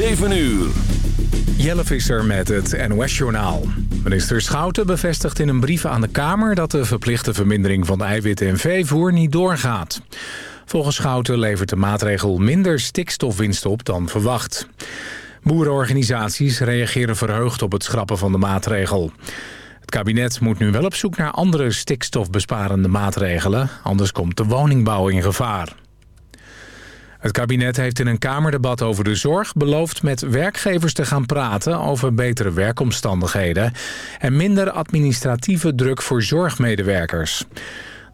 7 uur. Jelle Visser met het NOS-journaal. Minister Schouten bevestigt in een brief aan de Kamer... dat de verplichte vermindering van de eiwitten en veevoer niet doorgaat. Volgens Schouten levert de maatregel minder stikstofwinst op dan verwacht. Boerenorganisaties reageren verheugd op het schrappen van de maatregel. Het kabinet moet nu wel op zoek naar andere stikstofbesparende maatregelen... anders komt de woningbouw in gevaar. Het kabinet heeft in een Kamerdebat over de zorg beloofd met werkgevers te gaan praten over betere werkomstandigheden en minder administratieve druk voor zorgmedewerkers.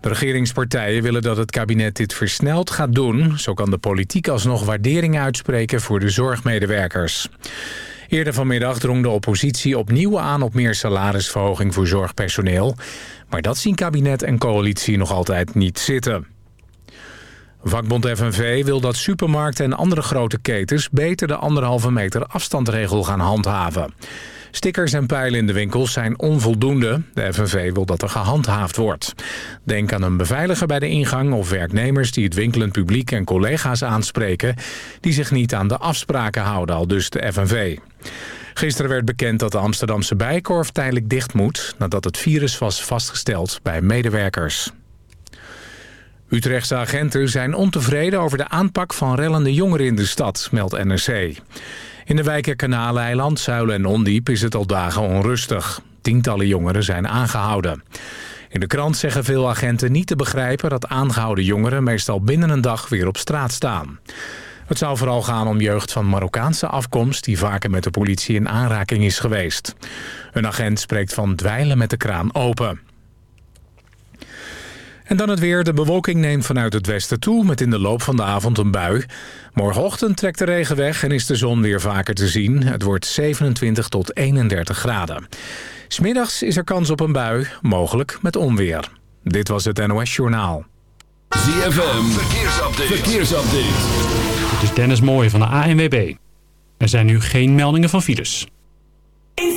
De regeringspartijen willen dat het kabinet dit versneld gaat doen. Zo kan de politiek alsnog waardering uitspreken voor de zorgmedewerkers. Eerder vanmiddag drong de oppositie opnieuw aan op meer salarisverhoging voor zorgpersoneel. Maar dat zien kabinet en coalitie nog altijd niet zitten. Vakbond FNV wil dat supermarkten en andere grote ketens... beter de anderhalve meter afstandregel gaan handhaven. Stickers en pijlen in de winkels zijn onvoldoende. De FNV wil dat er gehandhaafd wordt. Denk aan een beveiliger bij de ingang of werknemers... die het winkelend publiek en collega's aanspreken... die zich niet aan de afspraken houden, al dus de FNV. Gisteren werd bekend dat de Amsterdamse Bijkorf tijdelijk dicht moet... nadat het virus was vastgesteld bij medewerkers. Utrechtse agenten zijn ontevreden over de aanpak van rellende jongeren in de stad, meldt NRC. In de wijken Kanaleiland, Zuilen en Ondiep is het al dagen onrustig. Tientallen jongeren zijn aangehouden. In de krant zeggen veel agenten niet te begrijpen dat aangehouden jongeren meestal binnen een dag weer op straat staan. Het zou vooral gaan om jeugd van Marokkaanse afkomst die vaker met de politie in aanraking is geweest. Een agent spreekt van dweilen met de kraan open. En dan het weer. De bewolking neemt vanuit het westen toe... met in de loop van de avond een bui. Morgenochtend trekt de regen weg en is de zon weer vaker te zien. Het wordt 27 tot 31 graden. Smiddags is er kans op een bui, mogelijk met onweer. Dit was het NOS Journaal. ZFM, verkeersupdate. verkeersupdate. Dit is Dennis Mooij van de ANWB. Er zijn nu geen meldingen van files. In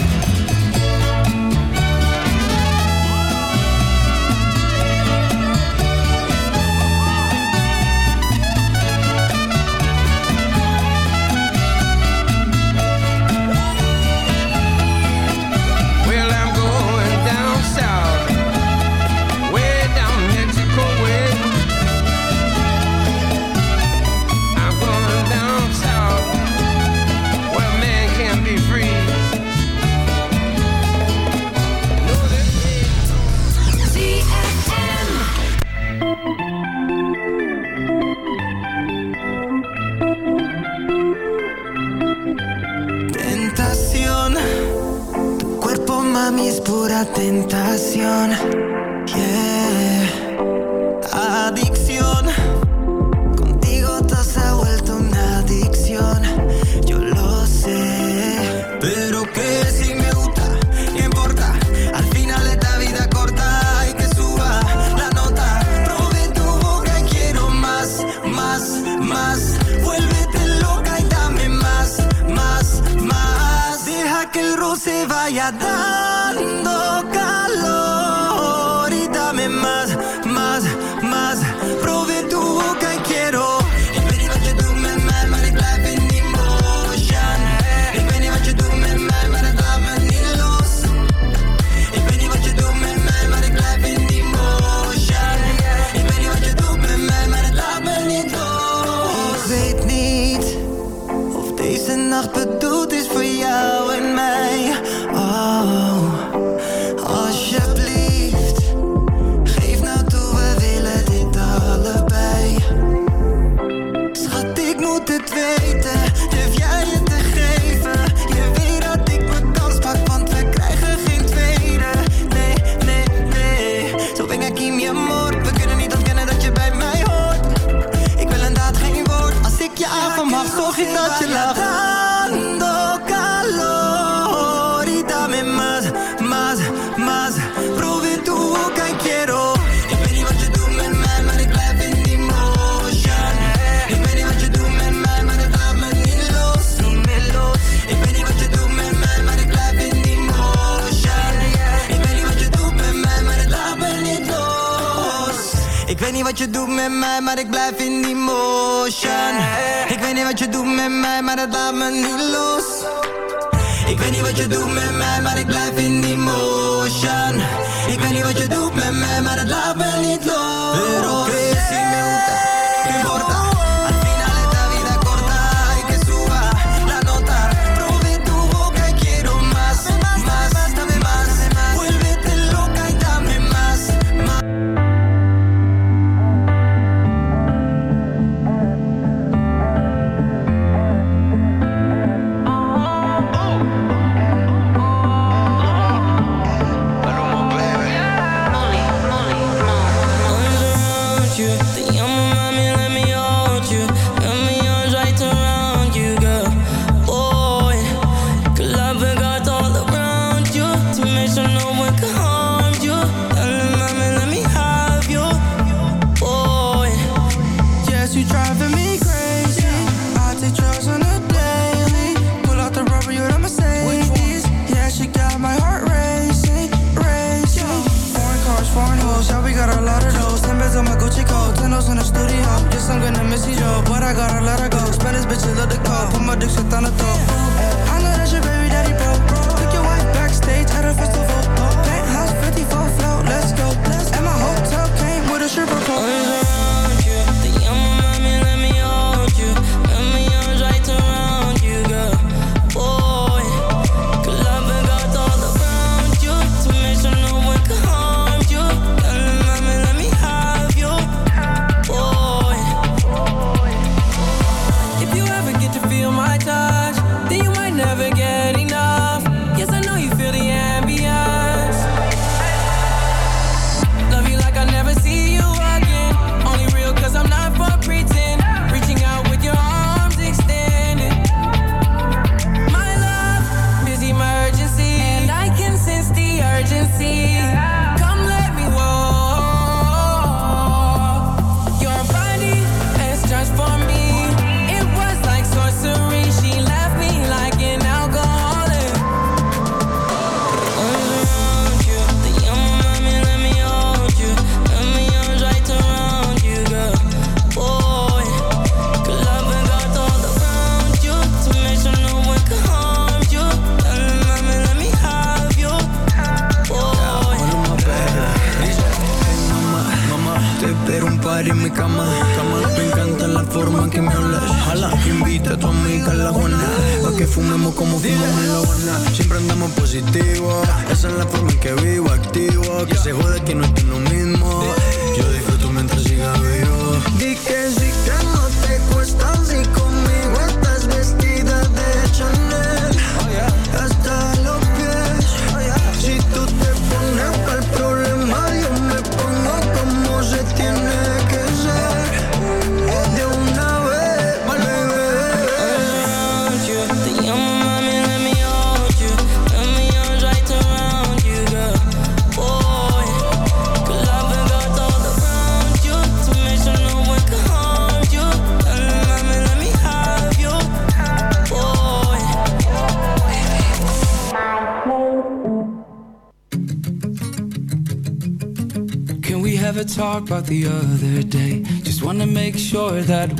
tentación. positivo. Esa es la forma en que vivo activo. Que se jode que no estoy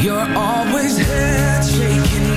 You're always head shaking.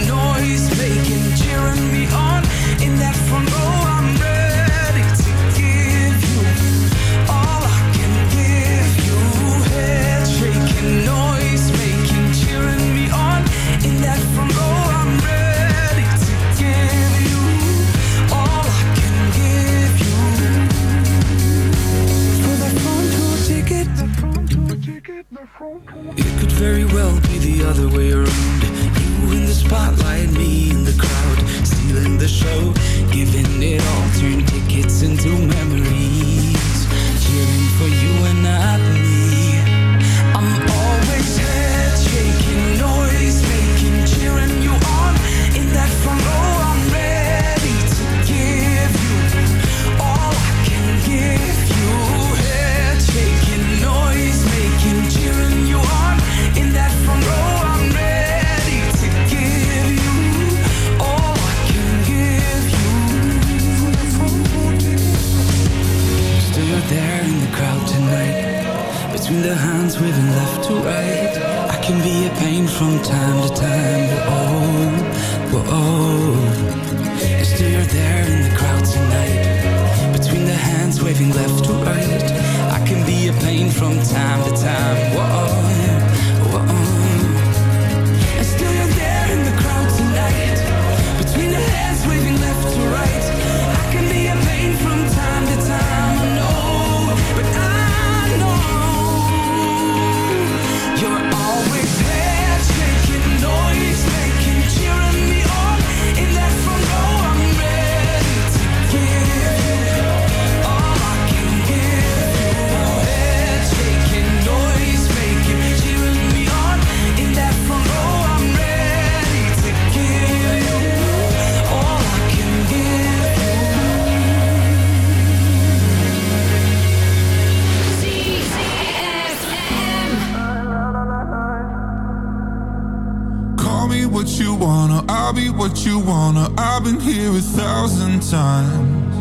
I'll be what you wanna. I've been here a thousand times.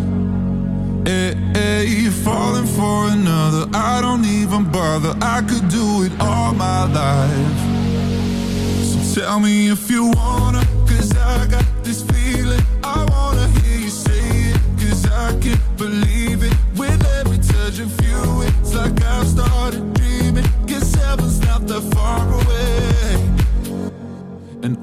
Hey, hey, you're falling for another. I don't even bother. I could do it all my life. So tell me if you wanna, cause I got this feeling.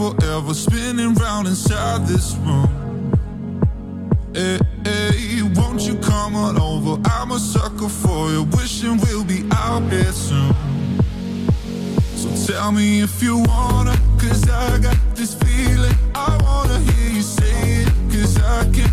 forever spinning round inside this room. Hey, hey, won't you come on over? I'm a sucker for you, wishing we'll be out here soon. So tell me if you wanna, cause I got this feeling. I wanna hear you say it, cause I can't.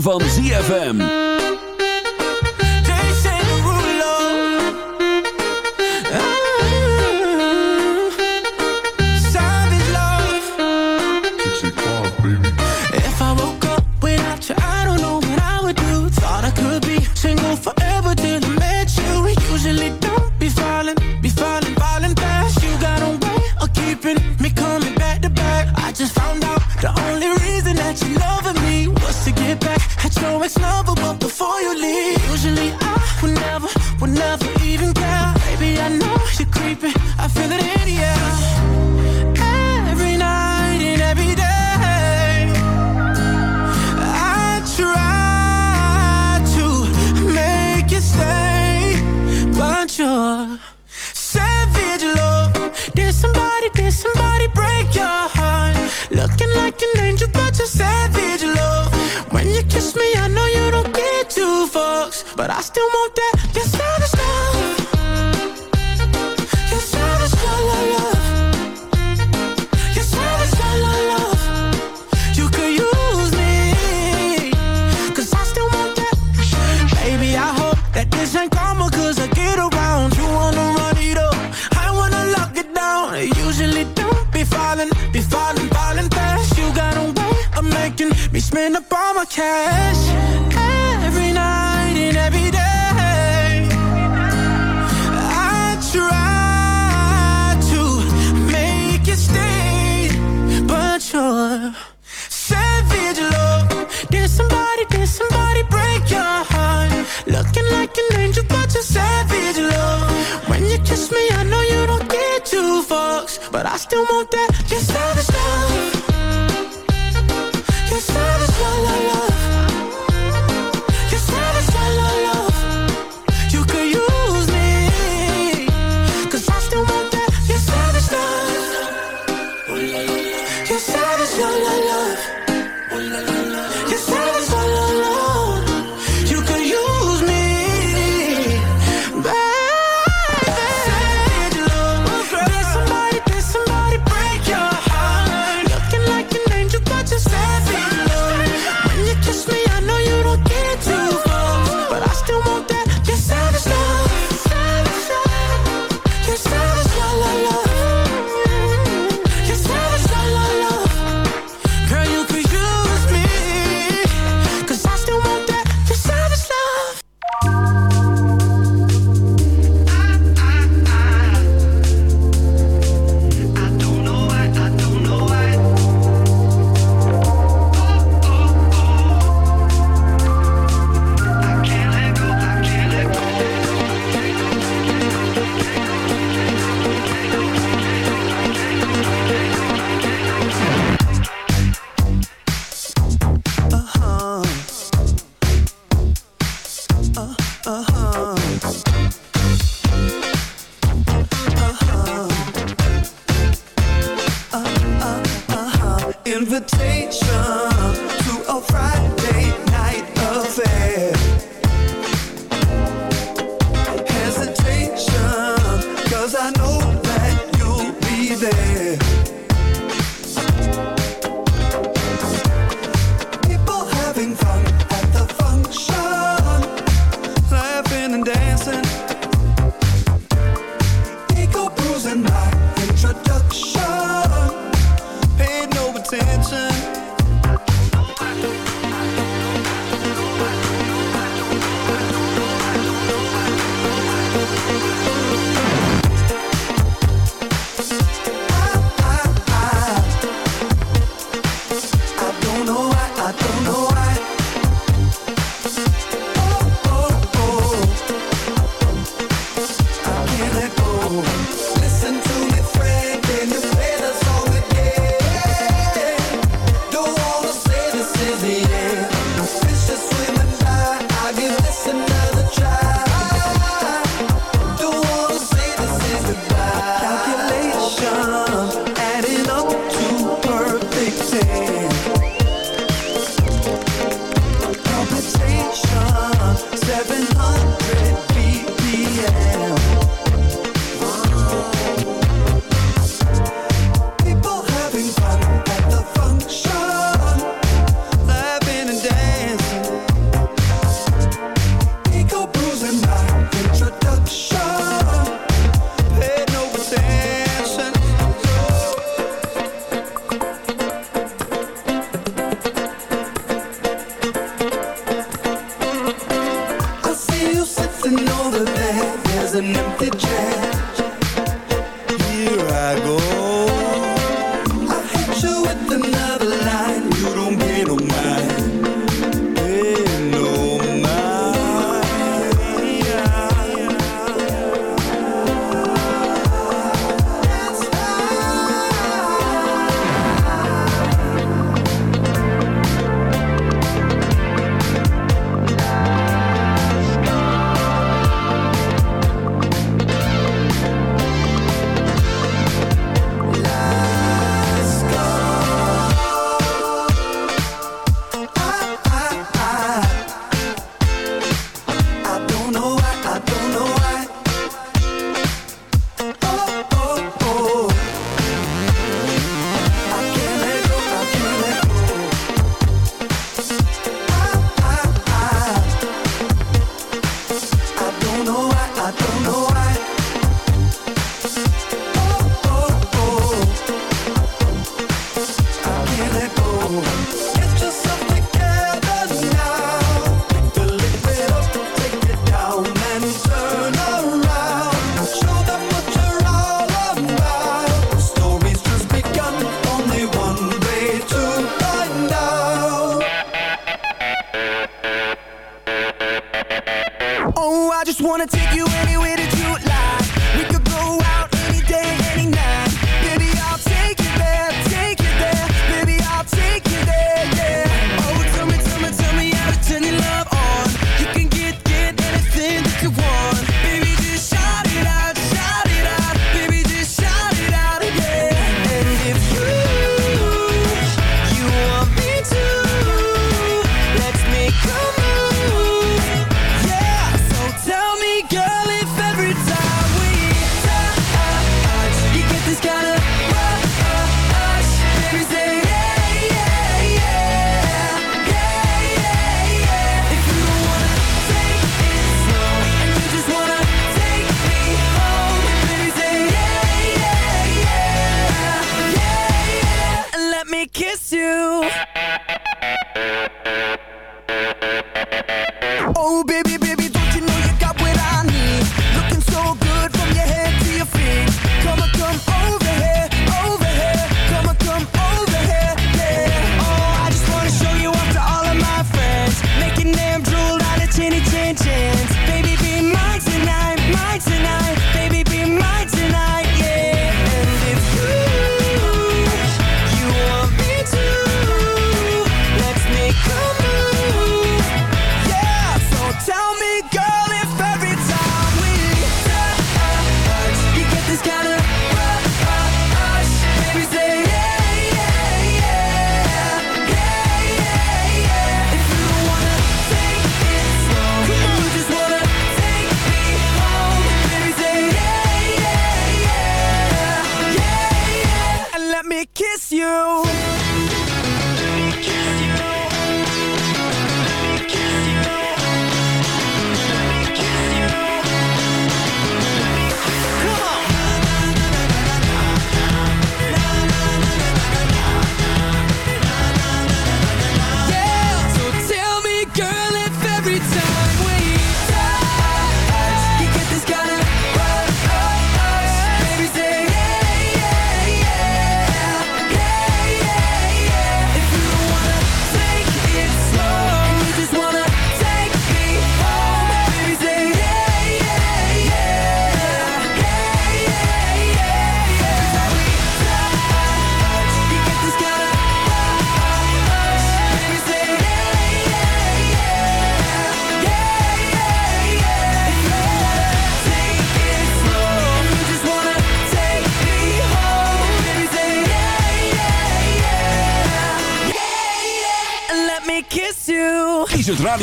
Van ZFM. tem um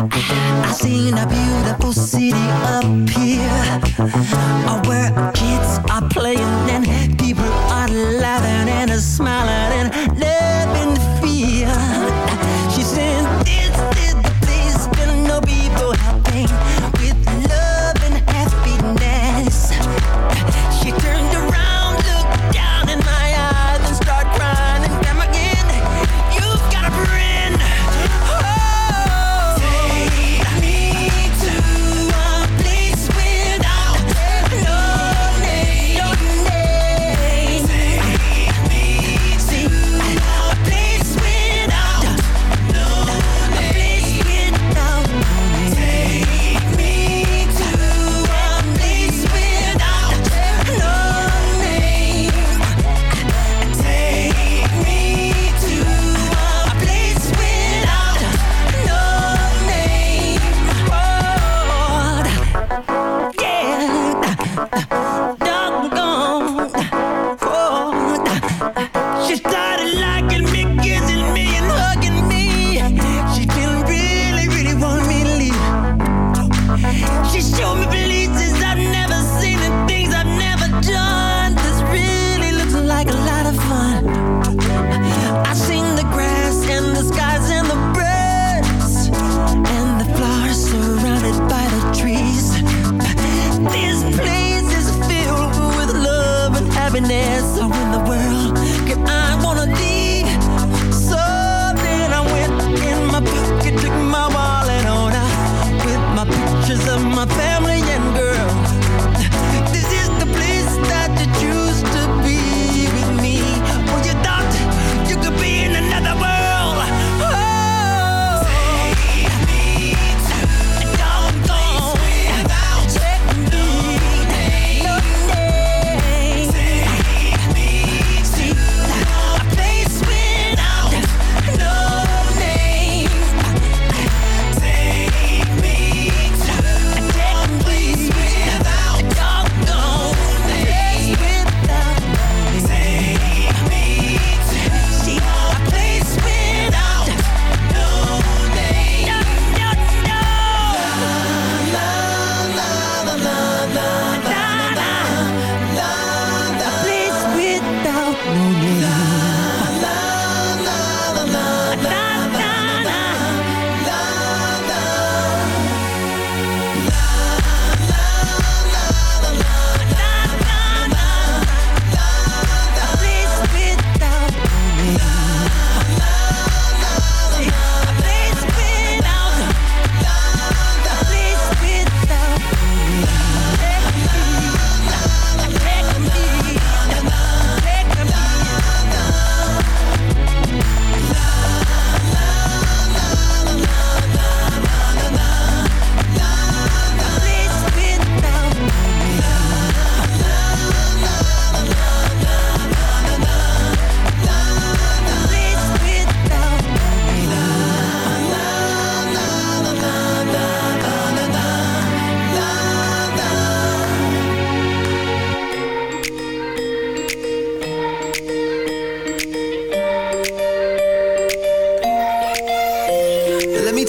I seen a beautiful city up here Where kids are playing and people are laughing and smiling and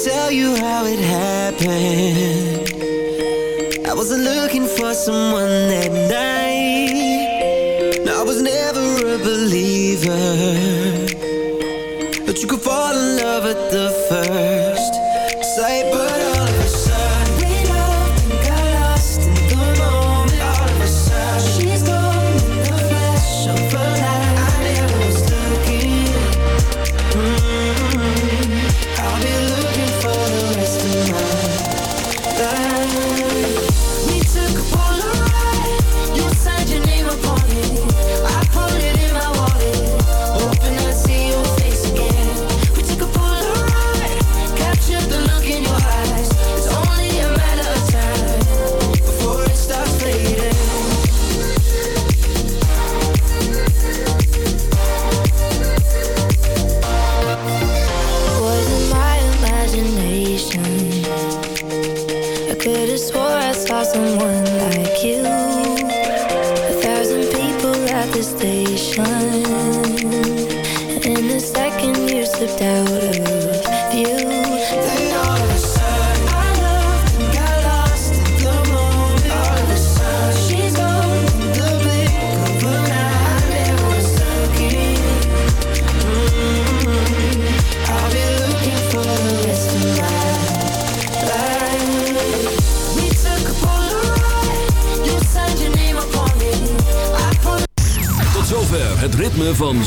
tell you how it happened. I wasn't looking for someone that night.